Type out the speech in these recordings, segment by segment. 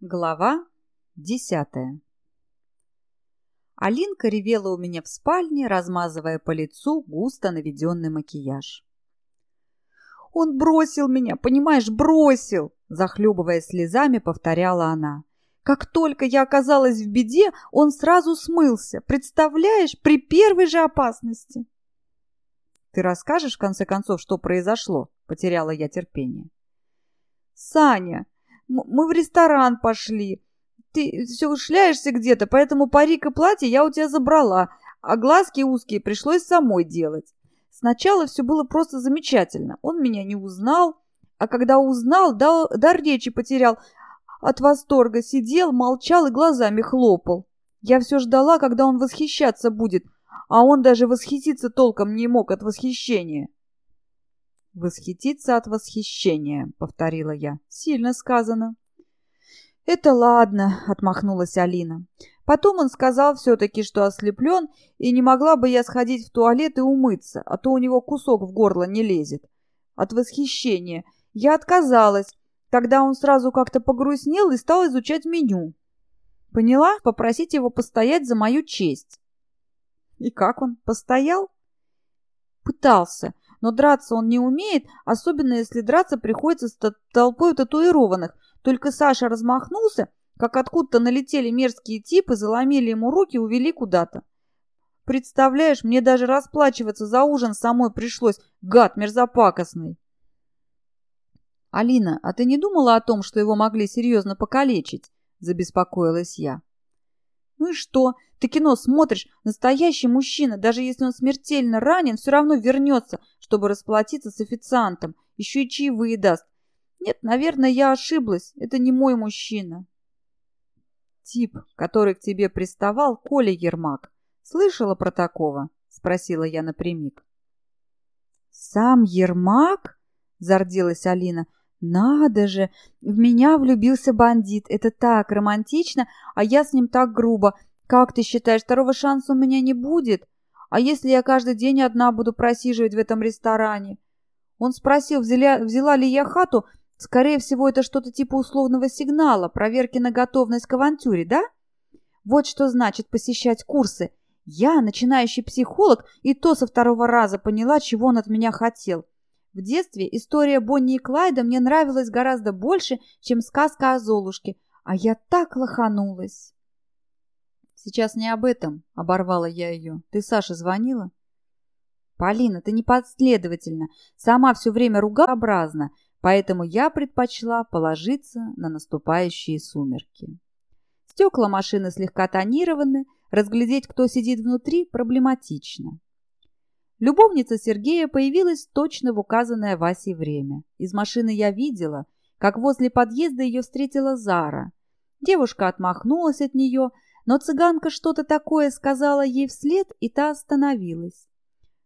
Глава десятая Алинка ревела у меня в спальне, размазывая по лицу густо наведенный макияж. «Он бросил меня, понимаешь, бросил!» Захлебывая слезами, повторяла она. «Как только я оказалась в беде, он сразу смылся. Представляешь, при первой же опасности!» «Ты расскажешь, в конце концов, что произошло?» Потеряла я терпение. «Саня!» Мы в ресторан пошли. Ты все шляешься где-то, поэтому парик и платье я у тебя забрала, а глазки узкие пришлось самой делать. Сначала все было просто замечательно. Он меня не узнал, а когда узнал, дал, дар речи потерял. От восторга сидел, молчал и глазами хлопал. Я все ждала, когда он восхищаться будет, а он даже восхититься толком не мог от восхищения. «Восхититься от восхищения», — повторила я. «Сильно сказано». «Это ладно», — отмахнулась Алина. Потом он сказал все-таки, что ослеплен, и не могла бы я сходить в туалет и умыться, а то у него кусок в горло не лезет. От восхищения. Я отказалась. Тогда он сразу как-то погрустнел и стал изучать меню. Поняла? Попросить его постоять за мою честь. И как он? Постоял? Пытался но драться он не умеет, особенно если драться приходится с толпой татуированных. Только Саша размахнулся, как откуда-то налетели мерзкие типы, заломили ему руки и увели куда-то. Представляешь, мне даже расплачиваться за ужин самой пришлось, гад мерзопакостный. «Алина, а ты не думала о том, что его могли серьезно покалечить?» – забеспокоилась я. «Ну и что? Ты кино смотришь, настоящий мужчина, даже если он смертельно ранен, все равно вернется, чтобы расплатиться с официантом, еще и чаевые даст. Нет, наверное, я ошиблась, это не мой мужчина. Тип, который к тебе приставал, Коля Ермак. Слышала про такого? Спросила я напрямик. Сам Ермак? Зарделась Алина. «Надо же! В меня влюбился бандит. Это так романтично, а я с ним так грубо. Как ты считаешь, второго шанса у меня не будет? А если я каждый день одна буду просиживать в этом ресторане?» Он спросил, взяла, взяла ли я хату. Скорее всего, это что-то типа условного сигнала, проверки на готовность к авантюре, да? Вот что значит посещать курсы. Я, начинающий психолог, и то со второго раза поняла, чего он от меня хотел. В детстве история Бонни и Клайда мне нравилась гораздо больше, чем сказка о Золушке, а я так лоханулась. Сейчас не об этом, оборвала я ее. Ты Саше звонила? Полина, ты непоследовательна, сама все время ругообразна, поэтому я предпочла положиться на наступающие сумерки. Стекла машины слегка тонированы, разглядеть, кто сидит внутри, проблематично. Любовница Сергея появилась точно в указанное Васей время. Из машины я видела, как возле подъезда ее встретила Зара. Девушка отмахнулась от нее, но цыганка что-то такое сказала ей вслед, и та остановилась.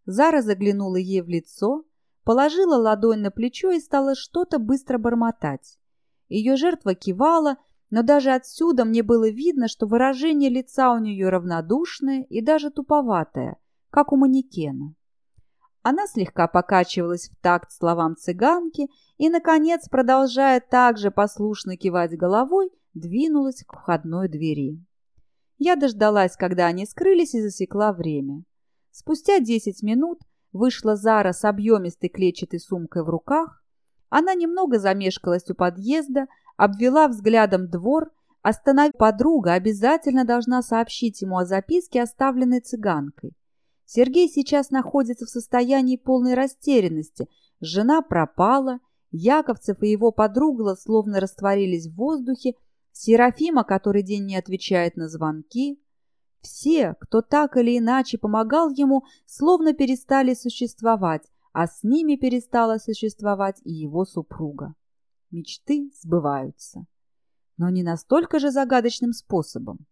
Зара заглянула ей в лицо, положила ладонь на плечо и стала что-то быстро бормотать. Ее жертва кивала, но даже отсюда мне было видно, что выражение лица у нее равнодушное и даже туповатое, как у манекена. Она слегка покачивалась в такт словам цыганки и, наконец, продолжая также послушно кивать головой, двинулась к входной двери. Я дождалась, когда они скрылись, и засекла время. Спустя десять минут вышла Зара с объемистой клетчатой сумкой в руках. Она немного замешкалась у подъезда, обвела взглядом двор, остановив подруга, обязательно должна сообщить ему о записке, оставленной цыганкой. Сергей сейчас находится в состоянии полной растерянности. Жена пропала, Яковцев и его подруга словно растворились в воздухе, Серафима который день не отвечает на звонки. Все, кто так или иначе помогал ему, словно перестали существовать, а с ними перестала существовать и его супруга. Мечты сбываются. Но не настолько же загадочным способом.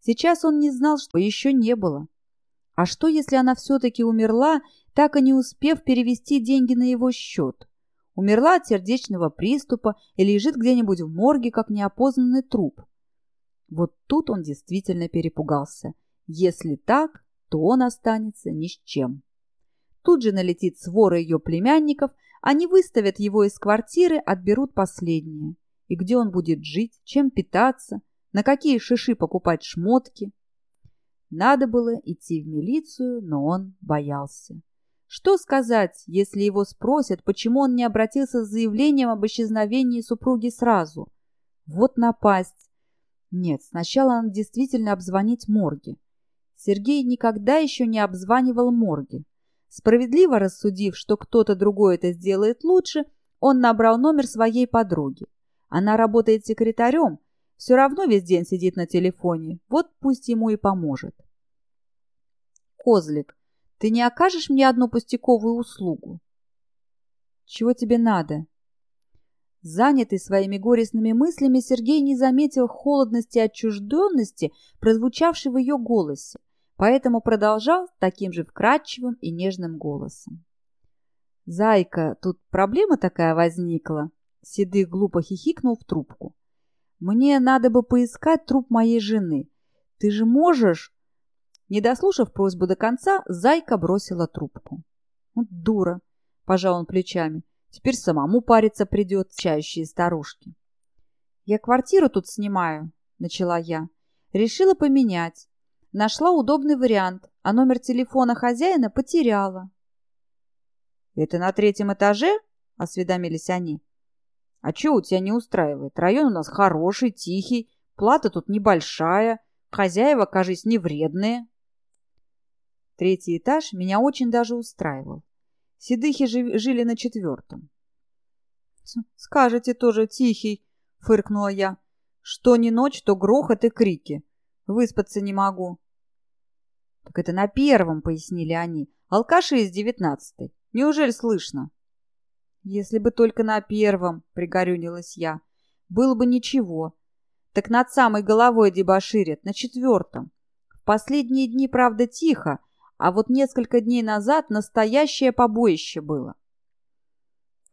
Сейчас он не знал, что еще не было. А что, если она все-таки умерла, так и не успев перевести деньги на его счет? Умерла от сердечного приступа и лежит где-нибудь в морге, как неопознанный труп. Вот тут он действительно перепугался. Если так, то он останется ни с чем. Тут же налетит свора ее племянников, они выставят его из квартиры, отберут последнее. и где он будет жить, чем питаться, на какие шиши покупать шмотки. Надо было идти в милицию, но он боялся. Что сказать, если его спросят, почему он не обратился с заявлением об исчезновении супруги сразу? Вот напасть. Нет, сначала надо действительно обзвонить морги. Сергей никогда еще не обзванивал морги. Справедливо рассудив, что кто-то другой это сделает лучше, он набрал номер своей подруги. Она работает секретарем, все равно весь день сидит на телефоне, вот пусть ему и поможет. Козлик, ты не окажешь мне одну пустяковую услугу? Чего тебе надо? Занятый своими горестными мыслями, Сергей не заметил холодности и отчужденности, прозвучавшей в ее голосе, поэтому продолжал таким же вкрадчивым и нежным голосом. «Зайка, тут проблема такая возникла?» Седых глупо хихикнул в трубку. «Мне надо бы поискать труп моей жены. Ты же можешь...» Не дослушав просьбу до конца, Зайка бросила трубку. «Вот дура!» — пожал он плечами. Теперь самому париться придет, чающие старушки. «Я квартиру тут снимаю», — начала я. Решила поменять. Нашла удобный вариант, а номер телефона хозяина потеряла. «Это на третьем этаже?» — осведомились они. «А что у тебя не устраивает? Район у нас хороший, тихий, плата тут небольшая, хозяева, кажись, не вредные». Третий этаж меня очень даже устраивал. Седыхи жили на четвертом. «Скажете тоже тихий», — фыркнула я. «Что ни ночь, то грохот и крики. Выспаться не могу». «Так это на первом», — пояснили они. «Алкаши из девятнадцатой. Неужели слышно?» «Если бы только на первом», — пригорюнилась я. «Было бы ничего. Так над самой головой дебоширят, на четвертом. В последние дни, правда, тихо, а вот несколько дней назад настоящее побоище было.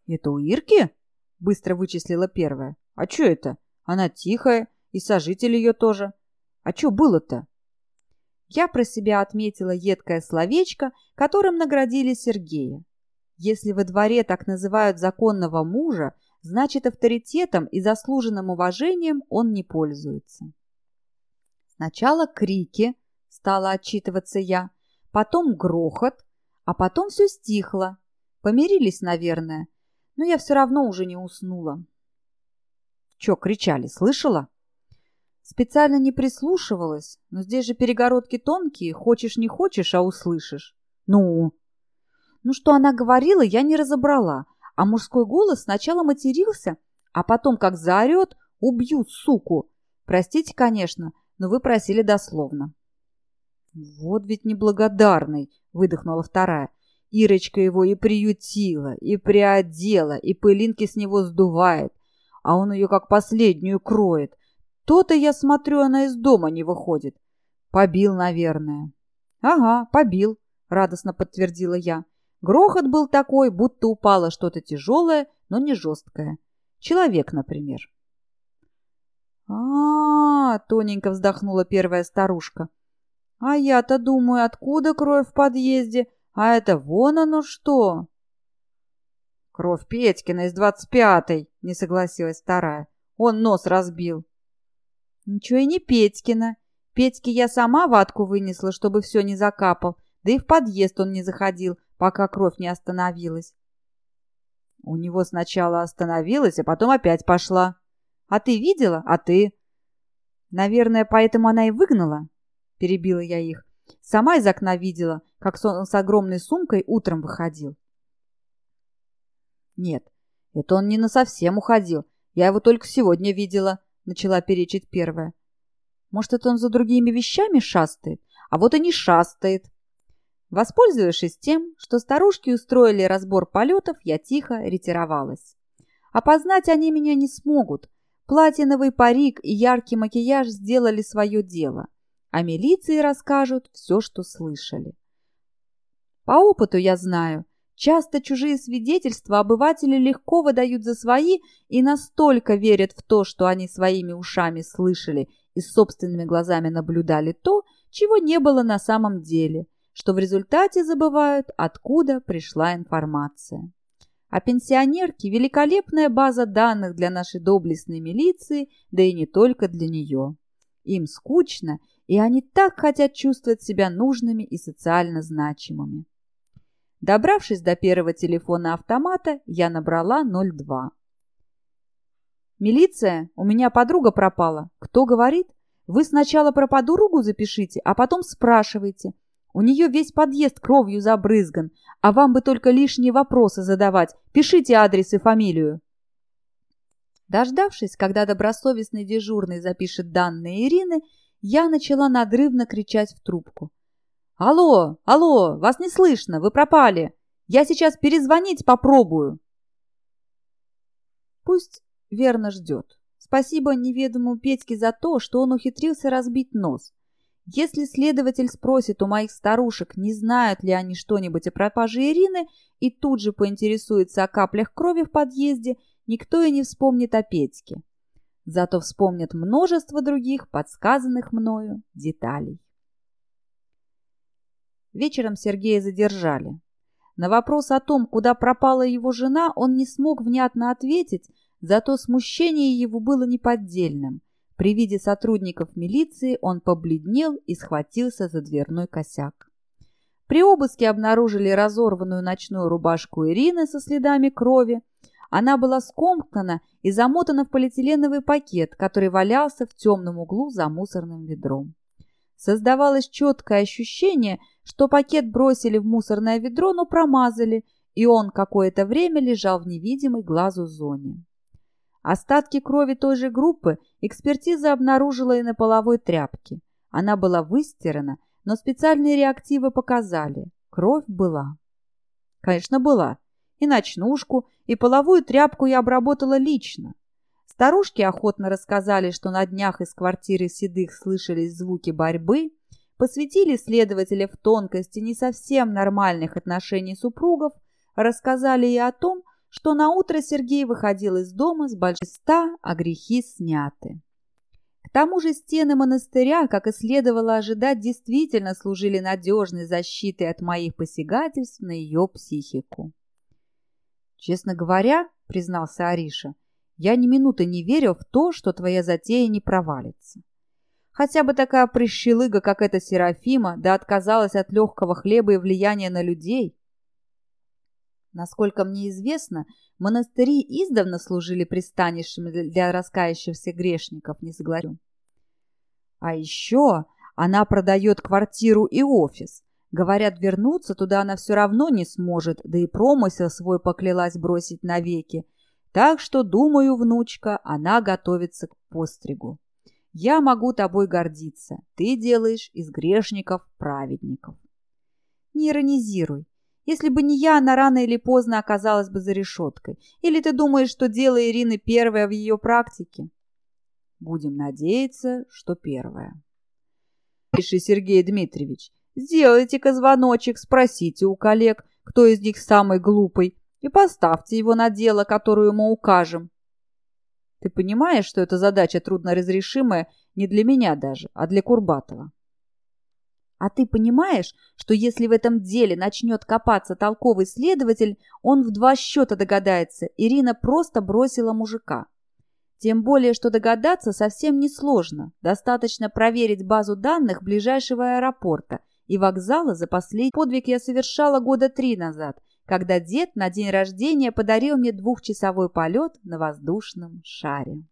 «Это у Ирки?» — быстро вычислила первая. «А что это? Она тихая, и сожитель ее тоже. А что было-то?» Я про себя отметила едкое словечко, которым наградили Сергея. Если во дворе так называют законного мужа, значит авторитетом и заслуженным уважением он не пользуется. Сначала крики, стала отчитываться я, потом грохот, а потом все стихло. Помирились, наверное, но я все равно уже не уснула. Че, кричали, слышала? Специально не прислушивалась, но здесь же перегородки тонкие, хочешь не хочешь, а услышишь. Ну? Ну, что она говорила, я не разобрала, а мужской голос сначала матерился, а потом, как заорет, убью, суку. Простите, конечно, но вы просили дословно. «Вот ведь неблагодарный!» — выдохнула вторая. Ирочка его и приютила, и приодела, и пылинки с него сдувает, а он ее как последнюю кроет. То-то, я смотрю, она из дома не выходит. Побил, наверное. Ага, побил, радостно подтвердила я. Грохот был такой, будто упало что-то тяжелое, но не жесткое. Человек, например. А, -а, -а тоненько вздохнула первая старушка. А я-то думаю, откуда кровь в подъезде, а это вон оно что. Кровь Петькина из двадцать пятой, не согласилась вторая. Он нос разбил. Ничего и не Петькина. Петьке я сама ватку вынесла, чтобы все не закапал, да и в подъезд он не заходил, пока кровь не остановилась. У него сначала остановилась, а потом опять пошла. А ты видела? А ты? Наверное, поэтому она и выгнала? Перебила я их. Сама из окна видела, как он с огромной сумкой утром выходил. Нет, это он не на совсем уходил. Я его только сегодня видела, начала перечить первая. Может, это он за другими вещами шастает? А вот и не шастает. Воспользовавшись тем, что старушки устроили разбор полетов, я тихо ретировалась. Опознать они меня не смогут. Платиновый парик и яркий макияж сделали свое дело – а милиции расскажут все, что слышали. По опыту я знаю, часто чужие свидетельства обыватели легко выдают за свои и настолько верят в то, что они своими ушами слышали и собственными глазами наблюдали то, чего не было на самом деле, что в результате забывают, откуда пришла информация. А пенсионерки – великолепная база данных для нашей доблестной милиции, да и не только для нее. Им скучно, и они так хотят чувствовать себя нужными и социально значимыми. Добравшись до первого телефона автомата, я набрала 02. «Милиция, у меня подруга пропала. Кто говорит? Вы сначала про подругу запишите, а потом спрашивайте. У нее весь подъезд кровью забрызган, а вам бы только лишние вопросы задавать. Пишите адрес и фамилию». Дождавшись, когда добросовестный дежурный запишет данные Ирины, я начала надрывно кричать в трубку. «Алло, алло, вас не слышно, вы пропали. Я сейчас перезвонить попробую». Пусть верно ждет. Спасибо неведомому Петьке за то, что он ухитрился разбить нос. Если следователь спросит у моих старушек, не знают ли они что-нибудь о пропаже Ирины, и тут же поинтересуется о каплях крови в подъезде, никто и не вспомнит о Петьке. Зато вспомнит множество других подсказанных мною деталей. Вечером Сергея задержали. На вопрос о том, куда пропала его жена, он не смог внятно ответить, зато смущение его было неподдельным. При виде сотрудников милиции он побледнел и схватился за дверной косяк. При обыске обнаружили разорванную ночную рубашку Ирины со следами крови. Она была скомкана и замотана в полиэтиленовый пакет, который валялся в темном углу за мусорным ведром. Создавалось четкое ощущение, что пакет бросили в мусорное ведро, но промазали, и он какое-то время лежал в невидимой глазу зоне. Остатки крови той же группы экспертиза обнаружила и на половой тряпке. Она была выстирана, но специальные реактивы показали – кровь была. Конечно, была. И ночнушку, и половую тряпку я обработала лично. Старушки охотно рассказали, что на днях из квартиры седых слышались звуки борьбы, посвятили следователя в тонкости не совсем нормальных отношений супругов, рассказали и о том, что на утро Сергей выходил из дома с большиста, а грехи сняты. К тому же стены монастыря, как и следовало ожидать, действительно служили надежной защитой от моих посягательств на ее психику. «Честно говоря, — признался Ариша, — я ни минуты не верю в то, что твоя затея не провалится. Хотя бы такая прищелыга, как эта Серафима, да отказалась от легкого хлеба и влияния на людей. Насколько мне известно, монастыри издавна служили пристанищами для раскаявшихся грешников, не согласен. А еще она продает квартиру и офис. Говорят, вернуться туда она все равно не сможет, да и промысел свой поклялась бросить навеки, так что, думаю, внучка, она готовится к постригу. Я могу тобой гордиться. Ты делаешь из грешников праведников. Не иронизируй. Если бы не я, она рано или поздно оказалась бы за решеткой. Или ты думаешь, что дело Ирины первое в ее практике? Будем надеяться, что первое. Пиши, Сергей Дмитриевич, сделайте-ка звоночек, спросите у коллег, кто из них самый глупый, и поставьте его на дело, которое мы укажем. Ты понимаешь, что эта задача трудноразрешимая не для меня даже, а для Курбатова? А ты понимаешь, что если в этом деле начнет копаться толковый следователь, он в два счета догадается, Ирина просто бросила мужика. Тем более, что догадаться совсем несложно. Достаточно проверить базу данных ближайшего аэропорта и вокзала за последний подвиг я совершала года три назад, когда дед на день рождения подарил мне двухчасовой полет на воздушном шаре.